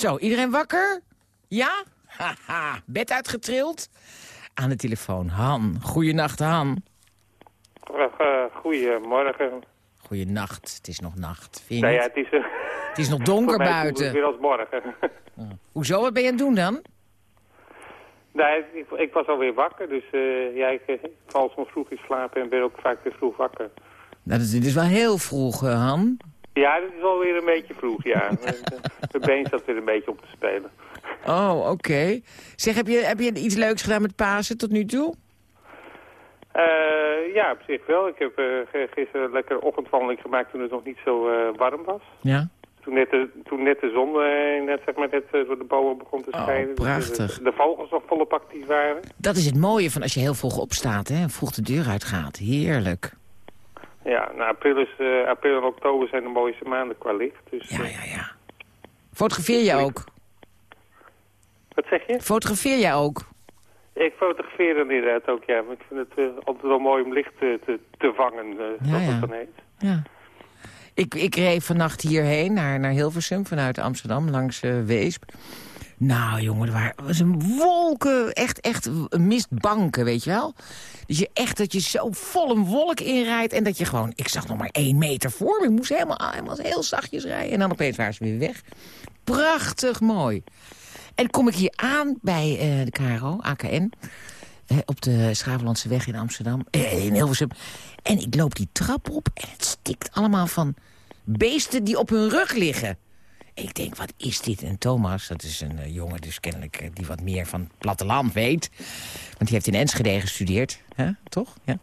Zo, iedereen wakker? Ja? Haha, bed uitgetrild? Aan de telefoon, Han. Goeienacht, Han. uh, goedemorgen. Goeienacht, het is nog nacht. Vind je Nou ja, het is, eh, Het is nog donker buiten. Het weer als morgen. Hoezo, wat ben je aan het doen dan? nee, ik, ik was alweer wakker, dus eh, ja, ik, eh, ik val soms vroeg in slaap en ben ook vaak weer vroeg wakker. Nou, dat is, dit is wel heel vroeg, eh, Han. Ja, dit is alweer een beetje vroeg, ja. Mijn been zat weer een beetje op te spelen. Oh, oké. Zeg, heb je, heb je iets leuks gedaan met Pasen tot nu toe? Eh, ja, op zich wel. Ik heb g- gisteren een lekkere ochtendwandeling gemaakt toen het nog niet zo eh, warm was. Ja. Toen net de, toen net de zon net, zeg maar, net door de bomen begon te Oh, schijnen. Dus, prachtig. De, de vogels nog volop actief waren. Dat is het mooie van als je heel vroeg opstaat, hè? en vroeg de deur uitgaat. Heerlijk. Ja, nou, april, is, eh, april en oktober zijn de mooiste maanden qua licht. Dus, Ja, ja, ja. Fotografeer je ook? Wat zeg je? Fotografeer jij ook? Ik fotografeer dan inderdaad ook, ja. Maar ik vind het eh, altijd wel mooi om licht te, te, te vangen, eh, Ja, ja. het dan heet. Ja. Ik, ik reed vannacht hierheen naar, naar Hilversum vanuit Amsterdam langs eh, Weesp. Nou jongen, er was een wolken, echt, echt mistbanken, weet je wel? Dus je echt dat je zo vol een wolk inrijdt en dat je gewoon... Ik zag nog maar één meter voor me, ik moest helemaal, helemaal heel zachtjes rijden. En dan opeens waren ze weer weg. Prachtig mooi. En kom ik hier aan bij eh, de KRO, AKN... eh, op de Schavelandse weg in Amsterdam, eh, in Hilversum. En ik loop die trap op en het stikt allemaal van beesten die op hun rug liggen. Ik denk, wat is dit? En Thomas, dat is een eh, jongen dus kennelijk eh, die wat meer van het platteland weet. Want die heeft in Enschede gestudeerd, hè? toch? Ja. En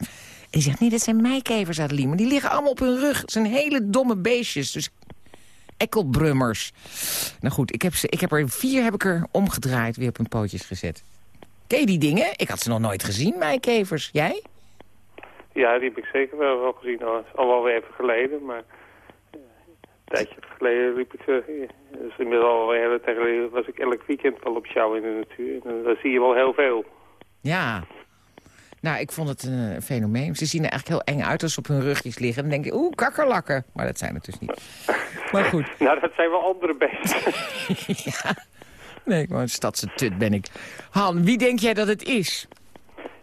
die zegt, nee, dat zijn meikevers, Adeline. Maar die liggen allemaal op hun rug. Het zijn hele domme beestjes. Dus ekkelbrummers. Nou goed, ik heb, ze, ik heb er vier heb ik er omgedraaid, weer op hun pootjes gezet. Ken je die dingen? Ik had ze nog nooit gezien, mijkevers. Jij? Ja, die heb ik zeker wel, wel gezien. Al, wel even geleden, maar... eh, Een tijdje geleden liep ik... Uh, dus inmiddels al een hele tijd geleden was ik elk weekend wel op show in de natuur. En daar zie je wel heel veel. Ja. Nou, ik vond het een eh, fenomeen. Ze zien er eigenlijk heel eng uit als ze op hun rugjes liggen. Dan denk je, oeh, kakkerlakken. Maar dat zijn het dus niet. Maar goed. Nou, dat zijn wel andere beesten. ja. Nee, gewoon een stadse tut ben ik. Han, wie denk jij dat het is?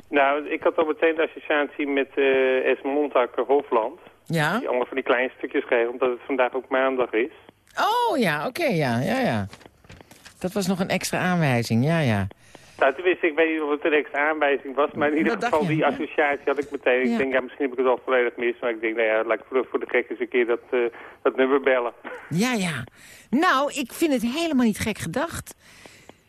nou, ik had al meteen de associatie met uh, Esmond Hakker Hofland. Ja? Die allemaal van die kleine stukjes geven, omdat het vandaag ook maandag is. Oh, ja, oké, ja, ja, ja. Dat was nog een extra aanwijzing, ja, ja. Nou, toen wist ik, weet niet of het een extra aanwijzing was, maar in ieder Dat geval je, die ja. associatie had ik meteen. Ja. Ik denk, ja, misschien heb ik het al volledig mis, maar ik denk, nou ja, laat ik voor, voor de gek eens een keer dat, eh, dat nummer bellen. Ja, ja. Nou, ik vind het helemaal niet gek gedacht.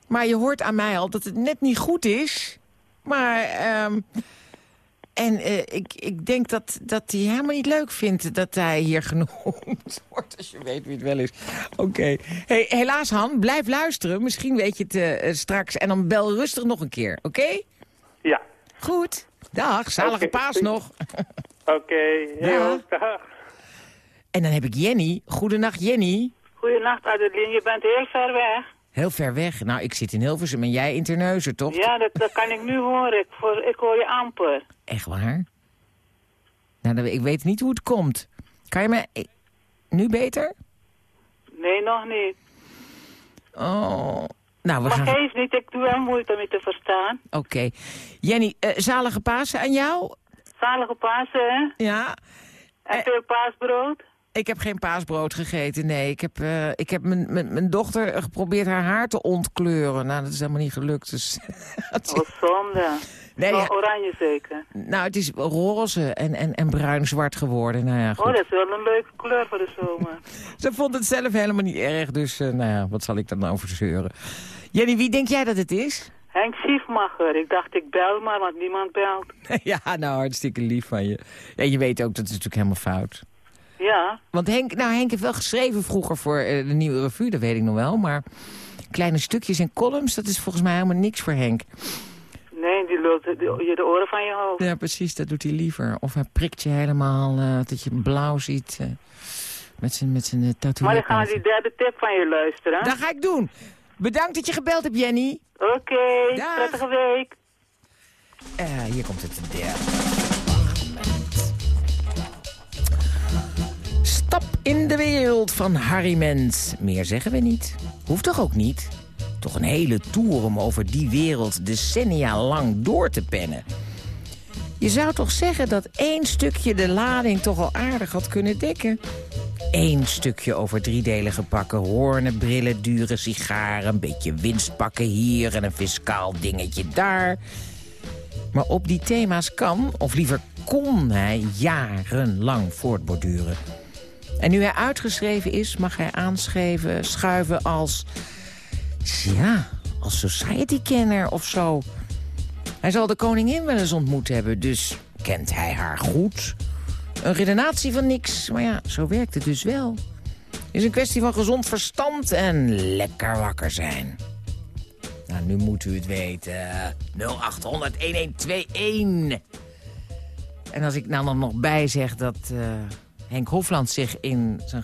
Maar je hoort aan mij al dat het net niet goed is. Maar, ehm en eh, ik, ik denk dat, dat hij helemaal niet leuk vindt dat hij hier genoemd wordt. Als je weet wie het wel is. Oké. Hey, helaas, Han, blijf luisteren. Misschien weet je het eh, straks. En dan bel rustig nog een keer, oké? Ja, Goed. Dag, zalige paas nog. oké. heel dag. En dan heb ik Jenny. Goedenacht, Jenny. Goedenacht Adeline, je bent heel ver weg. Heel ver weg. Nou, ik zit in Hilversum en jij in Terneuzen, toch? Ja, dat, dat kan ik nu horen. Ik, voor, ik hoor je amper. Echt waar? Nou, dan, ik weet niet hoe het komt. Kan je me... ik- Nu beter? Nee, nog niet. Oh... Nou, we Maar gaan... geef niet, ik doe wel moeite om je te verstaan. Oké. Jenny, eh, zalige Pasen aan jou? Zalige Pasen, hè? Ja. En Eh. veel paasbrood? Ik heb geen paasbrood gegeten, nee. Ik heb, eh, ik heb mijn- mijn mijn dochter geprobeerd haar haar te ontkleuren. Nou, dat is helemaal niet gelukt. Dus... Wat zonde. Nee, ja. oranje zeker. nou, het is roze en, en, en bruin-zwart geworden. Nou ja, goed. Oh, dat is wel een leuke kleur voor de zomer. Ze vond het zelf helemaal niet erg, dus eh, nou ja, wat zal ik dan nou over zeuren. Jenny, wie denk jij dat het is? Henk Schiefmacher. Ik dacht, ik bel maar, want niemand belt. ja, nou, hartstikke lief van je. Ja, je weet ook, dat is natuurlijk helemaal fout. Ja, Want Henk, nou, Henk heeft wel geschreven vroeger voor eh, de Nieuwe Revue, dat weet ik nog wel. Maar kleine stukjes en columns, dat is volgens mij helemaal niks voor Henk. nee, die lult je de oren van je hoofd. Ja, precies, dat doet hij liever. Of hij prikt je helemaal, eh, dat je blauw ziet eh, met zijn, met zijn Maar ik ga naar die derde tip van je luisteren. Dat ga ik doen. Bedankt dat je gebeld hebt, Jenny. Oké, prettige week. Hier komt het derde. Stap in de wereld van Harry Mens. Meer zeggen we niet. Hoeft toch ook niet? Toch een hele tour om over die wereld decennia lang door te pennen. Je zou toch zeggen dat één stukje de lading toch al aardig had kunnen dekken? Eén stukje over driedelige pakken hoornen, brillen, dure sigaren... een beetje winst pakken hier en een fiscaal dingetje daar. Maar op die thema's kan, of liever kon hij, jarenlang voortborduren. En nu hij uitgeschreven is, mag hij aanschrijven, schuiven als... ja, als society-kenner of zo. Hij zal de koningin wel eens ontmoet hebben, dus kent hij haar goed. Een redenatie van niks, maar ja, zo werkt het dus wel. Is een kwestie van gezond verstand en lekker wakker zijn. Nou, nu moet u het weten. 0800 1121. En als ik nou dan nog bij zeg dat eh, Henk Hofland zich in zijn,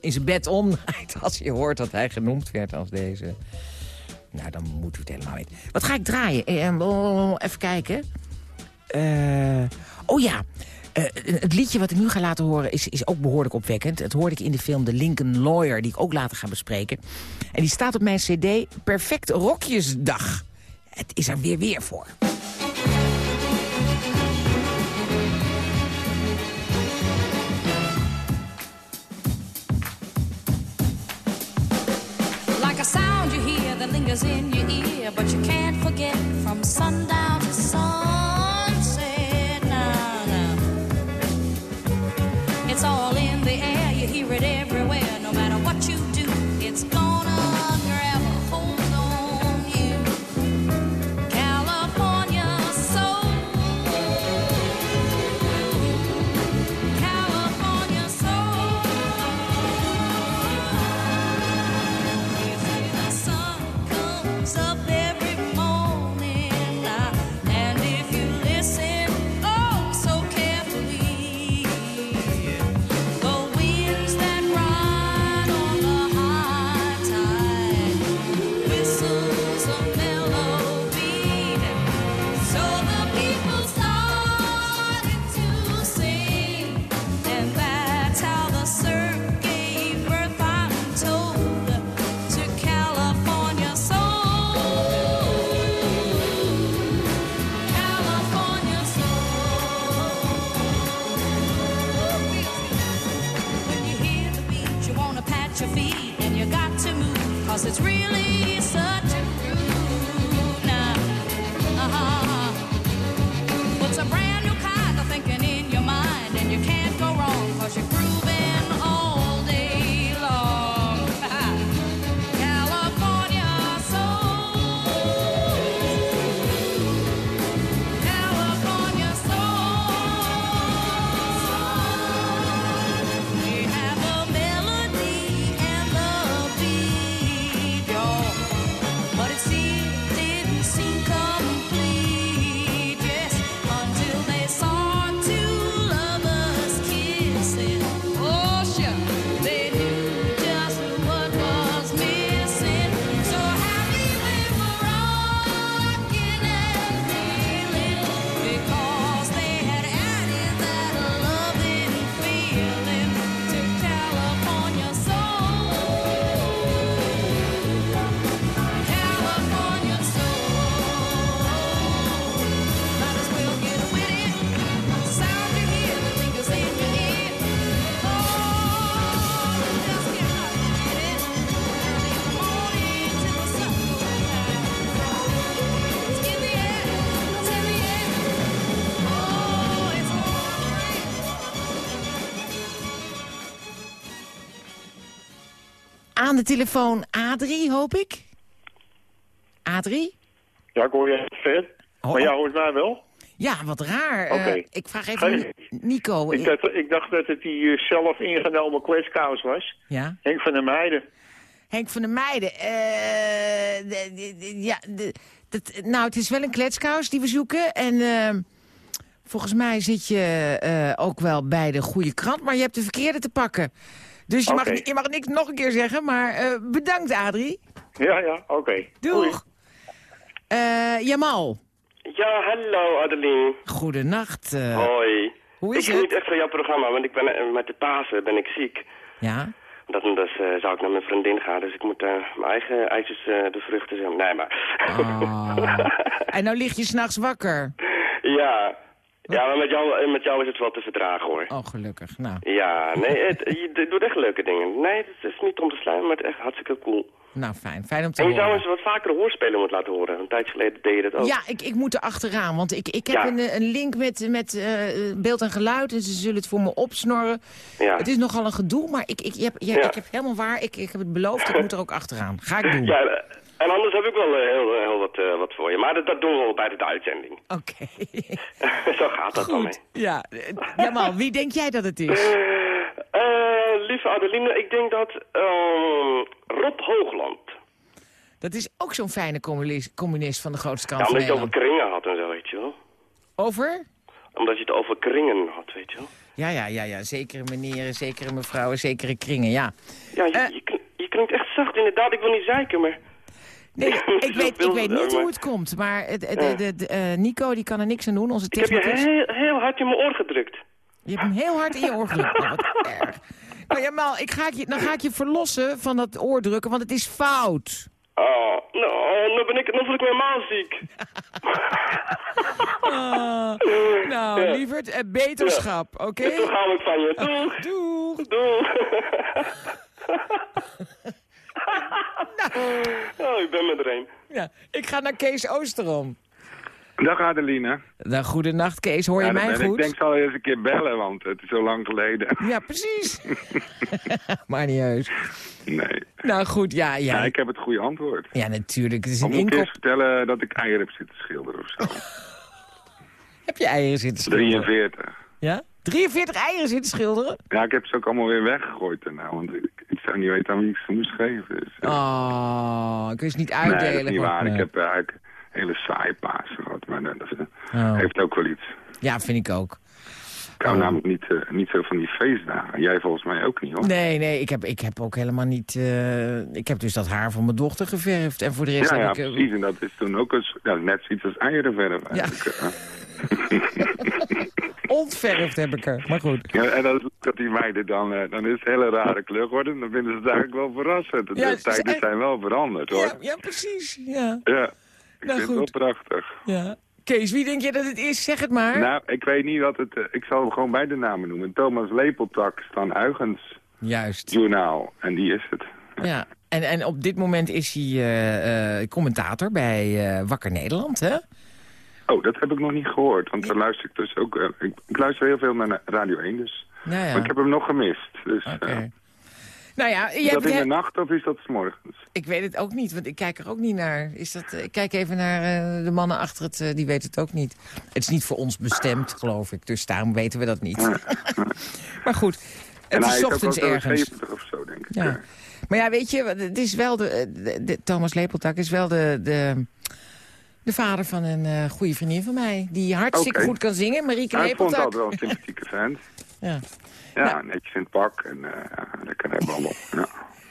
in zijn- bed omdraait... als je hoort dat hij genoemd werd als deze... Nou, dan moet u het helemaal weten. Wat ga ik draaien? Eh, eh, Even kijken. Eh, oh ja, het liedje wat ik nu ga laten horen is, is ook behoorlijk opwekkend. Het hoorde ik in de film The Lincoln Lawyer, die ik ook later ga bespreken. En die staat op mijn cd Perfect Rokjesdag. Het is er weer weer voor. Lingers in your ear, but you can't forget from sundown de telefoon Adrie, hoop ik? Adrie? Ja, ik hoor je ver. Oh, maar jij oh. hoort mij wel? Ja, wat raar. Oké. Eh, ik vraag even Nico. Ik dacht, ik dacht dat het die eh, zelf ingenomen kletskous was. Ja? Henk van der Meijden. Henk van der Meijden. eh, de- de- de- ja, de- dat, nou, het is wel een kletskous die we zoeken. En eh, volgens mij zit je eh, ook wel bij de goede krant, maar je hebt de verkeerde te pakken. Dus je, mag, je mag niks nog een keer zeggen, maar eh, bedankt Adrie. Ja, ja, oké. Doeg. Eh, Jamal. Ja, hallo Adeline. Goedenacht. eh. Hoi. Hoe is ik het? geniet echt van jouw programma, want ik ben met de Pasen ben ik ziek. Ja? Dat, dus eh, zou ik naar mijn vriendin gaan, dus ik moet mijn eigen eitjes eh, de vruchten zijn. Nee, maar... En nou lig je s'nachts wakker. ja, Ja, maar met jou, eh, met jou is het wel te verdragen, hoor. Oh, gelukkig. Nou, Ja, nee, het, je doet echt leuke dingen. Nee, het is niet om te slijmen, maar het is echt hartstikke cool. nou fijn. Fijn om te En je zou horen. eens wat vaker hoorspelen moeten laten horen. Een tijd geleden deed je dat ook. Ja, ik, ik moet er achteraan, want ik, ik heb Ja. een, een link met, met eh, beeld en geluid en ze zullen het voor me opsnorren. Ja. Het is nogal een gedoe, maar ik, ik, je hebt- je- Ja. ik heb helemaal waar, ik, ik heb het beloofd, ik moet er ook achteraan. Ga ik doen. Ja, en anders heb ik wel eh, heel, heel wat, eh, wat voor je. Maar dat, dat doen we wel bij de uitzending. Oké. Zo gaat dat dan mee. Ja, eh, Jamal, wie denk jij dat het is? Eh, lieve Adeline, ik denk dat ehm, Rob Hoogland. Dat is ook zo'n fijne communist, communist van de grootste Ja, kant van omdat je het over kringen had en zo, weet je wel. Over? Omdat je het over kringen had, weet je wel. Ja, ja, ja, ja. Zekere meneren, zekere mevrouwen, zekere kringen, ja. Ja, je, Eh. je klinkt echt zacht, inderdaad. Ik wil niet zeiken, maar... Nee, ik weet, ik weet niet hoe het komt, maar Ja. de, de, eh, Nico die kan er niks aan doen, onze Ik heb je heel, heel hard in mijn oor gedrukt. Je hebt hem heel hard in je oor gedrukt. Oh, wat erg. Nou Jamal, ik ga je, dan ga ik je verlossen van dat oordrukken, want het is fout. Oh, nou, dan ben ik, dan voel ik me helemaal ziek. Ah, nou, Ja. lieverd, eh, beterschap, oké? Dus dan hou ik van je. Doeg. Doeg. Doeg. Nou. Oh, ik ben met er een. Ja, ik ga naar Kees Oosterom. Dag Adeline. Nou, goedenacht Kees, hoor je Ja, mij goed? Ik denk, ik zal eens een keer bellen, want het is zo lang geleden. Ja, precies. maar niet heus. Nee. Nou goed, ja, ja. Ja, ik heb het goede antwoord. Ja, natuurlijk. Het is een moet ik inkop. eerst vertellen dat ik eieren heb zitten schilderen of zo? Heb je eieren zitten schilderen? 43. Ja? 43 eieren zitten schilderen? Ja, ik heb ze ook allemaal weer weggegooid daarna, want ik, ik zou niet weten aan wie ik ze moest geven. Dus, eh, Oh, ik wist niet nee, uitdelen. dat is niet waar. Ik nee. heb eh, eigenlijk een hele saaie paas gehad, maar dat eh, Oh. heeft ook wel iets. Ja, vind ik ook. Ik hou Oh. namelijk niet, eh, niet zo van die feestdagen. Jij volgens mij ook niet, hoor. Nee, nee, ik heb, ik heb ook helemaal niet... eh, ik heb dus dat haar van mijn dochter geverfd. En voor de rest Ja, ja, heb ik... eh, precies. En dat is toen ook eens, ja, net zoiets als eierenverf eigenlijk. eh. ontverfd heb ik er. Maar goed. Ja, en dat, dat die meiden dan, eh, dan is het een hele rare kleur geworden. Dan vinden ze het eigenlijk wel verrassend. De Ja, is tijden echt- zijn wel veranderd, hoor. Ja, ja, precies. Ja. Ja, ik Nou, vind het goed. wel prachtig. ja. Kees, wie denk je dat het is? Zeg het maar. Nou, ik weet niet wat het... eh, ik zal hem gewoon bij de namen noemen. Thomas Lepeltak, Stan Huygens Juist. Journaal. En die is het. Ja. En, en op dit moment is hij eh, commentator bij Wakker Nederland, hè? Oh, dat heb ik nog niet gehoord. Want dan luister ik dus ook... eh, ik, ik luister heel veel naar Radio 1 dus. Nou ja. Maar ik heb hem nog gemist. Dus, eh, Nou ja, is dat hebt- in de nacht of is dat 's morgens? ik weet het ook niet, want ik kijk er ook niet naar. Is dat, eh, ik kijk even naar de mannen achter het, die weten het ook niet. Het is niet voor ons bestemd, geloof ik, dus daarom weten we dat niet. maar goed, het is ook ochtends zo ergens. 70 of zo, denk ik. Ja. Maar ja, weet je, het is wel de, de, de- Thomas Lepeltak is wel de, de, de vader van een eh goede vriendin van mij. Die hartstikke Oké. goed kan zingen, Marieke Hij vond Lepeltak. altijd wel een sympathieke vent. Ja. Ja, netjes in het pak en uh, lekker hebben allemaal. Ja.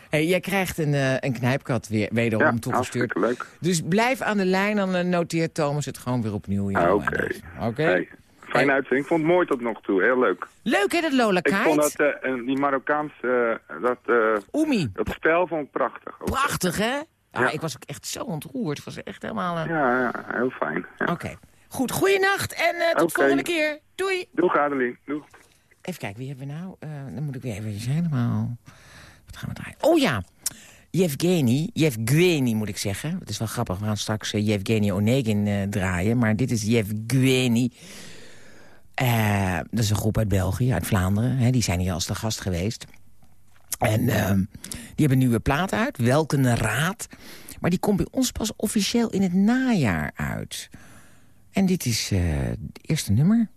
Hey, jij krijgt een, uh, een knijpkat weer, wederom ja, toegestuurd. leuk. Dus blijf aan de lijn, dan uh, noteert Thomas het gewoon weer opnieuw. Oké. Oké. Okay. Hey, fijne uitzending. Ik vond het mooi tot nog toe. Heel leuk. Leuk hè, dat Lola Ik vond dat, uh, die Marokkaanse, dat, Oemi. dat spel vond ik prachtig. Prachtig hè? Ah, ja. Ik was ook echt zo ontroerd. Het was echt helemaal... Uh... Ja, ja, heel fijn. Ja. Oké. Okay. Goed, goeienacht en uh, tot okay. volgende keer. Doei. Doeg Adeline. Doeg. Even kijken, wie hebben we nou? Uh, dan moet ik weer even helemaal... Wat gaan we draaien? Oh ja, Yevgeny. Yevgeny moet ik zeggen. Het is wel grappig, we gaan straks Yevgeny Onegin draaien. Maar dit is Yevgeny. Dat is een groep uit België, uit Vlaanderen. Hè, die zijn hier als de gast geweest. En uh, die hebben een nieuwe plaat uit, Welke Raad. Maar die komt bij ons pas officieel in het najaar uit. En dit is uh, het eerste nummer.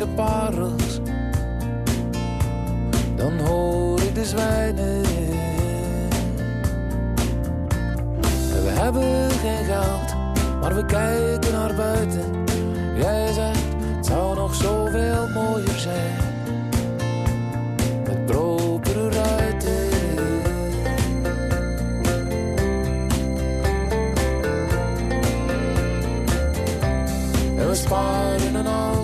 de parels, dan hoor ik de zwijnen. We hebben geen geld, maar we kijken naar buiten. Jij zegt, het zou nog zoveel mooier zijn. Met propere ruiten. En we sparen een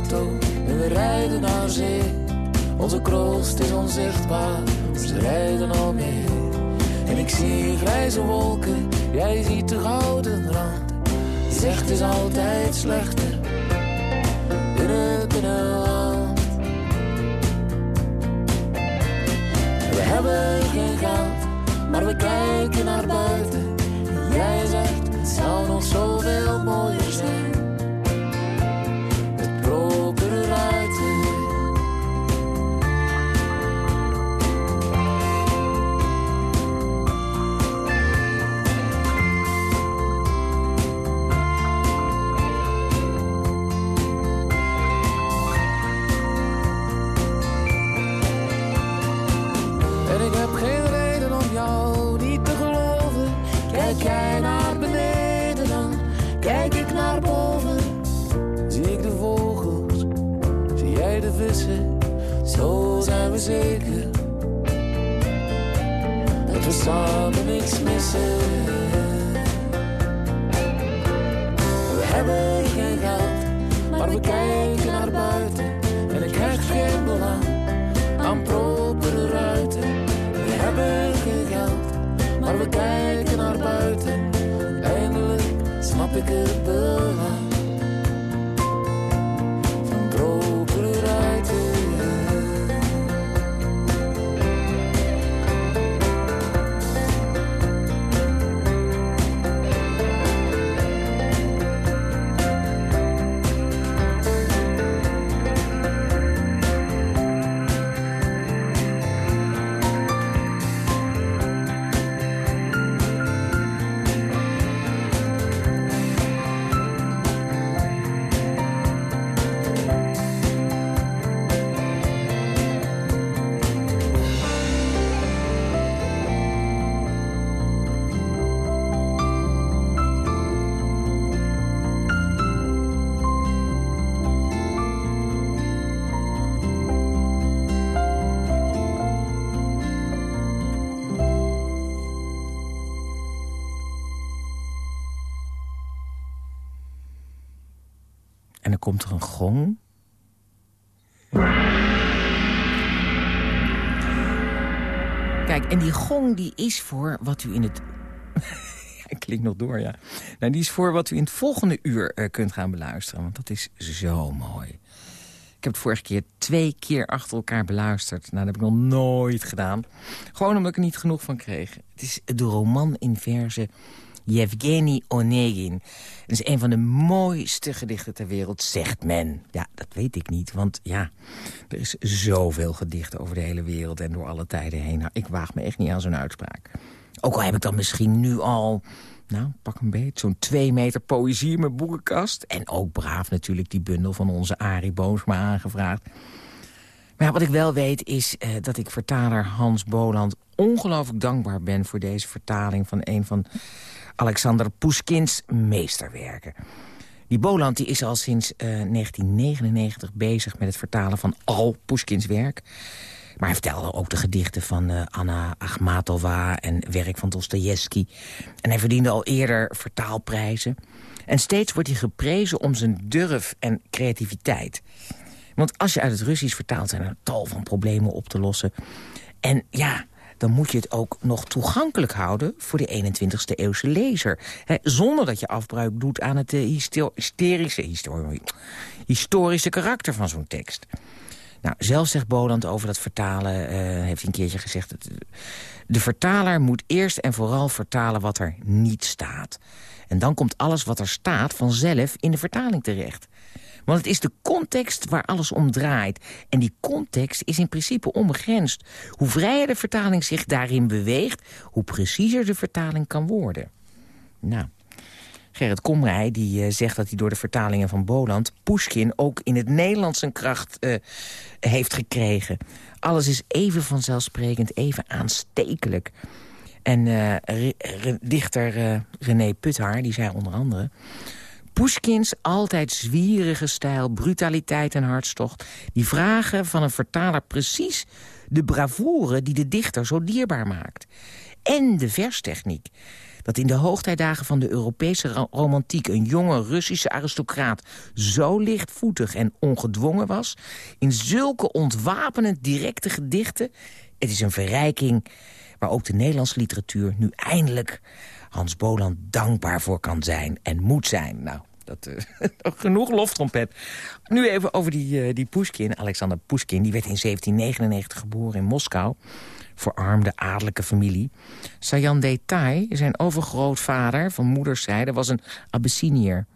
we rijden naar zee. Onze kroost is onzichtbaar, ze rijden al mee. En ik zie grijze wolken, jij ziet de gouden rand. Zegt is altijd slechter in het binnenland. We hebben geen geld, maar we kijken naar buiten. En jij zegt het zou nog zoveel mooier zijn. Snap ik die is voor wat u in het... Klinkt nog door, ja. Nou, die is voor wat u in het volgende uur eh, kunt gaan beluisteren. Want dat is zo mooi. Ik heb het vorige keer twee keer achter elkaar beluisterd. Nou, dat heb ik nog nooit gedaan. Gewoon omdat ik er niet genoeg van kreeg. Het is de roman in verzen Yevgeny Onegin. Het is een van de mooiste gedichten ter wereld, zegt men. Ja, dat weet ik niet, want ja, er is zoveel gedichten over de hele wereld... en door alle tijden heen. Nou, ik waag me echt niet aan zo'n uitspraak. Ook al heb ik dan misschien nu al, nou, pak een beet... zo'n twee meter poëzie in mijn boekenkast. En ook braaf natuurlijk die bundel van onze Arie Boomsma aangevraagd. Maar ja, wat ik wel weet is eh, dat ik vertaler Hans Boland ongelooflijk dankbaar ben... voor deze vertaling van een van Alexander Pushkins meesterwerken. Die Boland die is al sinds eh, 1999 bezig met het vertalen van al Pushkins werk. Maar hij vertelde ook de gedichten van eh, Anna Akhmatova en werk van Dostoevsky. En hij verdiende al eerder vertaalprijzen. En steeds wordt hij geprezen om zijn durf en creativiteit. Want als je uit het Russisch vertaalt zijn er tal van problemen op te lossen. En ja, dan moet je het ook nog toegankelijk houden voor de 21ste eeuwse lezer. Zonder dat je afbruik doet aan het eh, hysterische, histori- historische karakter van zo'n tekst. Nou, zelf zegt Boland over dat vertalen, eh, heeft hij een keertje gezegd... Dat, de vertaler moet eerst en vooral vertalen wat er niet staat. En dan komt alles wat er staat vanzelf in de vertaling terecht. Want het is de context waar alles om draait. En die context is in principe onbegrensd. Hoe vrijer de vertaling zich daarin beweegt... hoe preciezer de vertaling kan worden. Nou, Gerrit Komrij die, eh, zegt dat hij door de vertalingen van Boland... Pushkin ook in het Nederlands een kracht eh, heeft gekregen. Alles is even vanzelfsprekend, even aanstekelijk. En eh, dichter René Puthaar, die zei onder andere... Pushkins altijd zwierige stijl, brutaliteit en hartstocht... die vragen van een vertaler precies de bravoure die de dichter zo dierbaar maakt. En de verstechniek. Dat in de hoogtijdagen van de Europese ro- romantiek... een jonge Russische aristocraat zo lichtvoetig en ongedwongen was... in zulke ontwapenend directe gedichten... het is een verrijking waar ook de Nederlandse literatuur nu eindelijk Hans Boland dankbaar voor kan zijn en moet zijn. Nou, dat, eh, genoeg loftrompet. Nu even over die, eh, die Pushkin, Alexander Pushkin. Die werd in 1799 geboren in Moskou. Verarmde adellijke familie. Sayan Detai, zijn overgrootvader van moederszijde, was een Abyssiniër.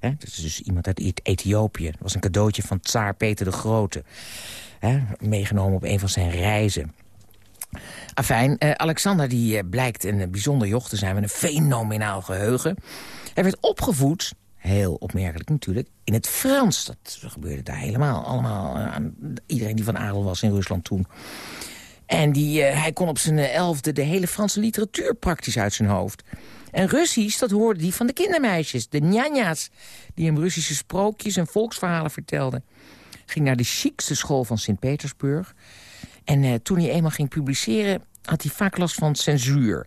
Hè, dat is dus iemand uit Eth- Ethiopië. Dat was een cadeautje van tsaar Peter de Grote. Meegenomen op een van zijn reizen. Afijn, eh, Alexander die, eh, blijkt een eh, bijzonder joch te zijn met een fenomenaal geheugen. Hij werd opgevoed, heel opmerkelijk natuurlijk, in het Frans. Dat gebeurde daar helemaal allemaal aan iedereen die van adel was in Rusland toen. En die, hij kon op zijn elfde de hele Franse literatuur praktisch uit zijn hoofd. En Russisch, dat hoorde hij van de kindermeisjes, de njanja's... die hem Russische sprookjes en volksverhalen vertelden. Ging naar de chicste school van Sint-Petersburg. En eh, toen hij eenmaal ging publiceren, had hij vaak last van censuur.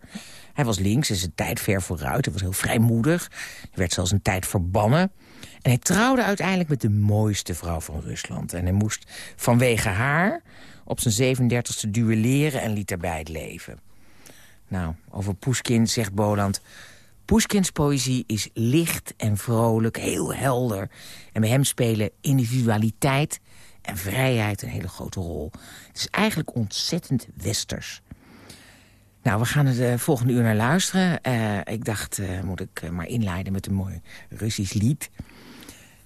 Hij was links en zijn tijd ver vooruit. Hij was heel vrijmoedig. Hij werd zelfs een tijd verbannen. En hij trouwde uiteindelijk met de mooiste vrouw van Rusland. En hij moest vanwege haar op zijn 37e duelleren en liet daarbij het leven. Nou, over Pushkin zegt Boland... Pushkins poëzie is licht en vrolijk, heel helder. En bij hem spelen individualiteit en vrijheid een hele grote rol. Het is eigenlijk ontzettend westers. Nou, we gaan er de volgende uur naar luisteren. Eh, ik dacht, eh, moet ik eh, maar inleiden met een mooi Russisch lied.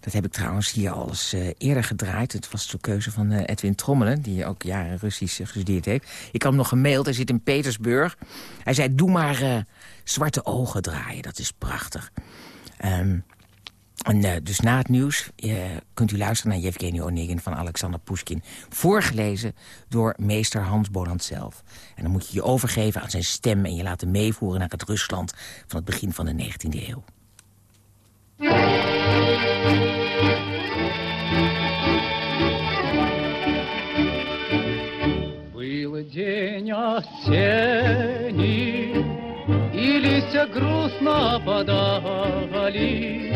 Dat heb ik trouwens hier al eens eh, eerder gedraaid. Het was de keuze van eh, Edwin Trommelen, die ook jaren Russisch eh, gestudeerd heeft. Ik had hem nog gemaild, hij zit in Petersburg. Hij zei, doe maar eh, zwarte ogen draaien, dat is prachtig. Ehm, en, eh, dus na het nieuws eh, kunt u luisteren naar Yevgeny Onegin van Alexander Pushkin. Voorgelezen door meester Hans Boland zelf. En dan moet je je overgeven aan zijn stem... en je laten meevoeren naar het Rusland van het begin van de 19e eeuw. Был день осенний, И листья грустно подали.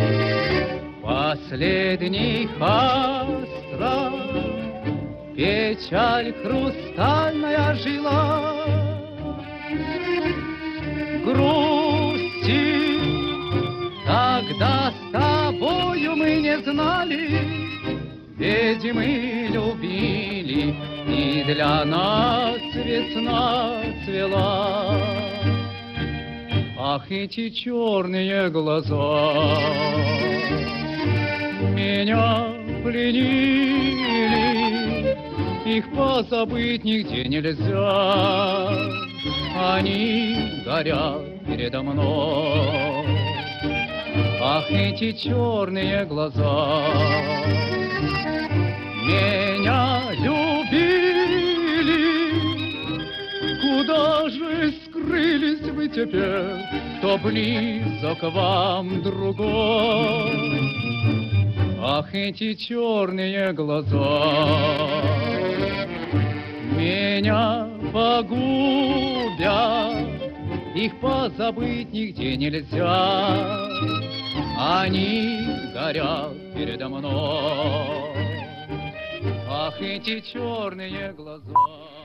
Последний астрал, печаль хрустальная жила. Грусти, тогда с тобою мы не знали, ведь мы любили, и для нас весна цвела. Ах, эти черные глаза меня пленили, их позабыть нигде нельзя. Они горят передо мной. Ах, эти черные глаза меня любили. Куда же скрылись вы теперь, кто близок вам другой? Ах, эти черные глаза меня погубят, их позабыть нигде нельзя. Они горят передо мной. Ах, эти черные глаза.